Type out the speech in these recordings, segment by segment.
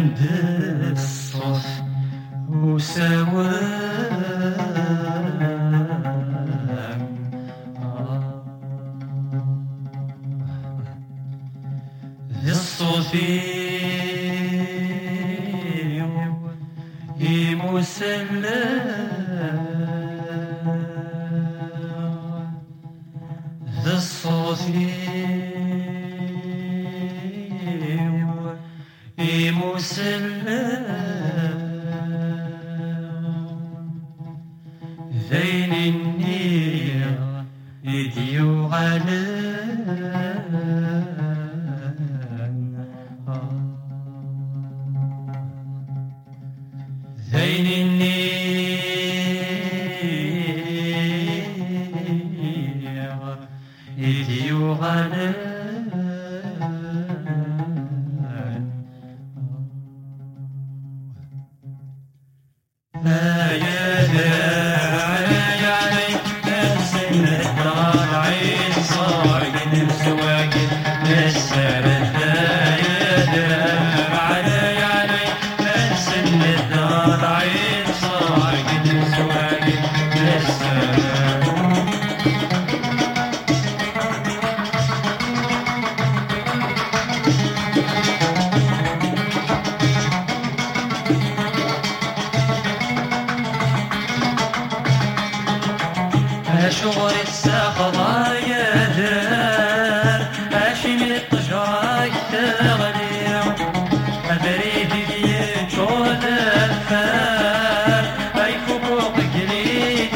يرند الصوت وسوام الصوت مسلم ذي ذين النير يديو ذين النير يديو ما يدري شغل السخضة يدر أشم الطجاك تغلي أدريد يجود الفار أي فوق قليلي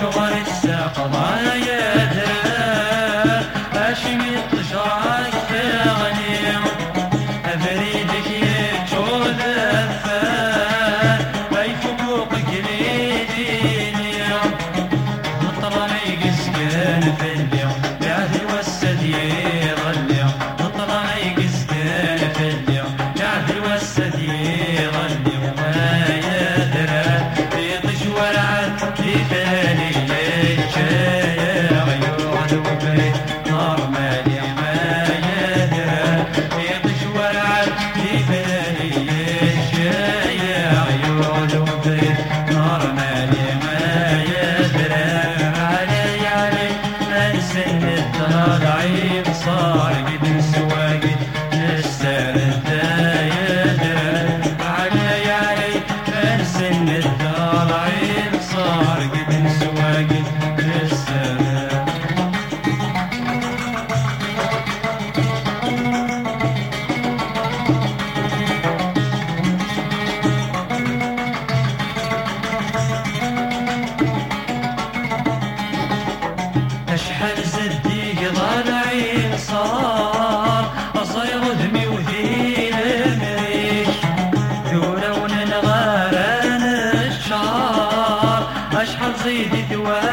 شغل السخضة يدر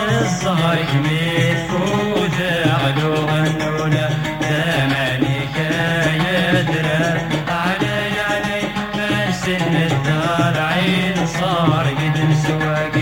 والزهر كبير وداغلو غنونا دامانك يدرى علي الدار عين صار قد مسواقد